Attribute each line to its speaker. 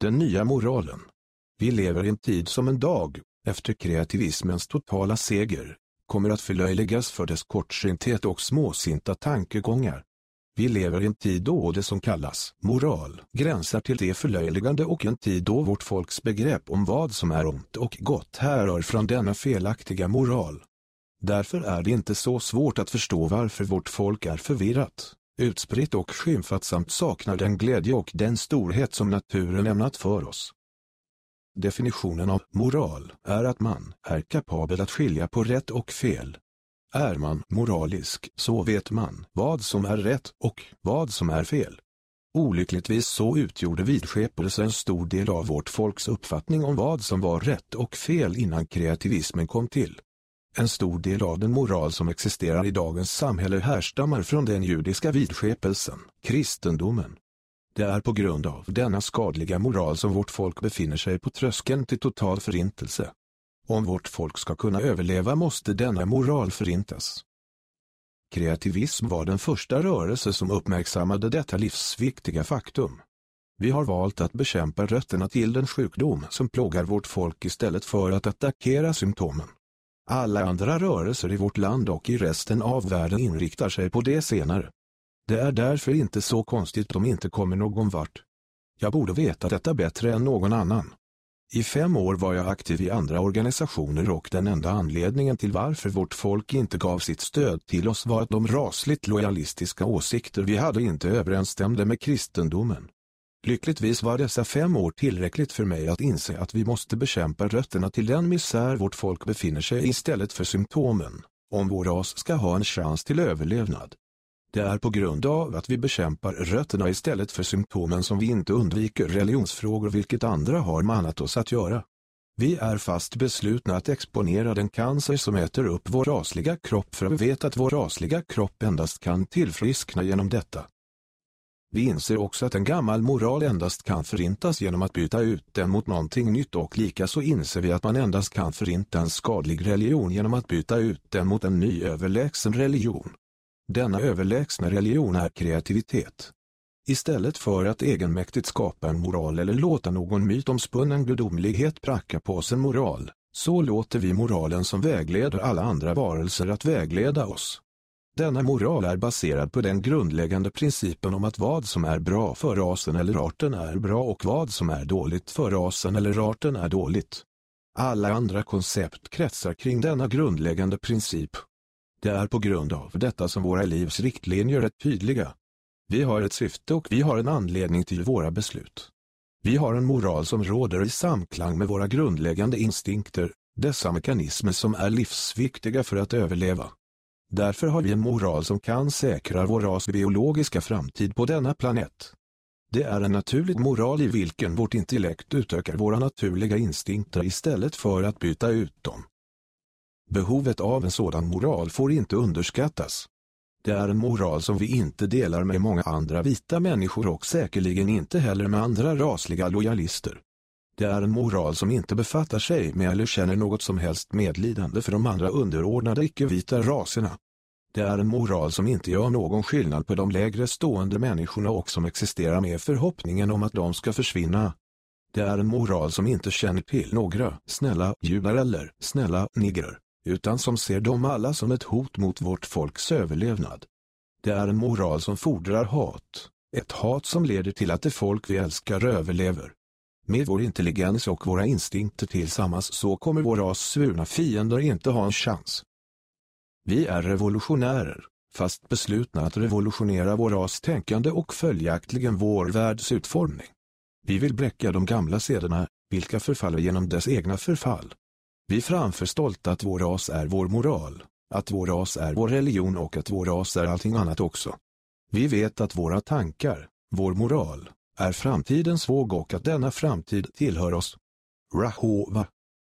Speaker 1: Den nya moralen. Vi lever i en tid som en dag, efter kreativismens totala seger, kommer att förlöjligas för dess kortsynthet och småsinta tankegångar. Vi lever i en tid då det som kallas moral gränsar till det förlöjligande och en tid då vårt folks begrepp om vad som är ont och gott härrör från denna felaktiga moral. Därför är det inte så svårt att förstå varför vårt folk är förvirrat, utspritt och skymfat samt saknar den glädje och den storhet som naturen lämnat för oss. Definitionen av moral är att man är kapabel att skilja på rätt och fel. Är man moralisk så vet man vad som är rätt och vad som är fel. Olyckligtvis så utgjorde vidskepelse en stor del av vårt folks uppfattning om vad som var rätt och fel innan kreativismen kom till. En stor del av den moral som existerar i dagens samhälle härstammar från den judiska vidskepelsen, kristendomen. Det är på grund av denna skadliga moral som vårt folk befinner sig på tröskeln till total förintelse. Om vårt folk ska kunna överleva måste denna moral förintas. Kreativism var den första rörelse som uppmärksammade detta livsviktiga faktum. Vi har valt att bekämpa rötterna till den sjukdom som plågar vårt folk istället för att attackera symptomen. Alla andra rörelser i vårt land och i resten av världen inriktar sig på det senare. Det är därför inte så konstigt om inte kommer någon vart. Jag borde veta detta bättre än någon annan. I fem år var jag aktiv i andra organisationer och den enda anledningen till varför vårt folk inte gav sitt stöd till oss var att de rasligt lojalistiska åsikter vi hade inte överensstämde med kristendomen. Lyckligtvis var dessa fem år tillräckligt för mig att inse att vi måste bekämpa rötterna till den misär vårt folk befinner sig i istället för symptomen, om vår ras ska ha en chans till överlevnad. Det är på grund av att vi bekämpar rötterna istället för symptomen som vi inte undviker religionsfrågor vilket andra har manat oss att göra. Vi är fast beslutna att exponera den cancer som äter upp vår rasliga kropp för vi vet att vår rasliga kropp endast kan tillfriskna genom detta. Vi inser också att en gammal moral endast kan förintas genom att byta ut den mot någonting nytt och likaså inser vi att man endast kan förinta en skadlig religion genom att byta ut den mot en ny överlägsen religion. Denna överlägsna religion är kreativitet. Istället för att egenmäktigt skapa en moral eller låta någon mytomspunnen gudomlighet pracka på oss en moral, så låter vi moralen som vägleder alla andra varelser att vägleda oss. Denna moral är baserad på den grundläggande principen om att vad som är bra för rasen eller arten är bra och vad som är dåligt för rasen eller arten är dåligt. Alla andra koncept kretsar kring denna grundläggande princip. Det är på grund av detta som våra livs riktlinjer är tydliga. Vi har ett syfte och vi har en anledning till våra beslut. Vi har en moral som råder i samklang med våra grundläggande instinkter, dessa mekanismer som är livsviktiga för att överleva. Därför har vi en moral som kan säkra vår ras biologiska framtid på denna planet. Det är en naturlig moral i vilken vårt intellekt utökar våra naturliga instinkter istället för att byta ut dem. Behovet av en sådan moral får inte underskattas. Det är en moral som vi inte delar med många andra vita människor och säkerligen inte heller med andra rasliga lojalister. Det är en moral som inte befattar sig med eller känner något som helst medlidande för de andra underordnade icke-vita raserna. Det är en moral som inte gör någon skillnad på de lägre stående människorna och som existerar med förhoppningen om att de ska försvinna. Det är en moral som inte känner till några snälla judar eller snälla nigger, utan som ser dem alla som ett hot mot vårt folks överlevnad. Det är en moral som fordrar hat, ett hat som leder till att det folk vi älskar överlever. Med vår intelligens och våra instinkter tillsammans så kommer vår ras svurna fiender inte ha en chans. Vi är revolutionärer, fast beslutna att revolutionera vår ras tänkande och följaktligen vår världs utformning. Vi vill bräcka de gamla sederna, vilka förfaller genom dess egna förfall. Vi framför stolt att vår ras är vår moral, att vår ras är vår religion och att vår ras är allting annat också. Vi vet att våra tankar, vår moral, är framtidens våg och att denna framtid tillhör oss. Rahova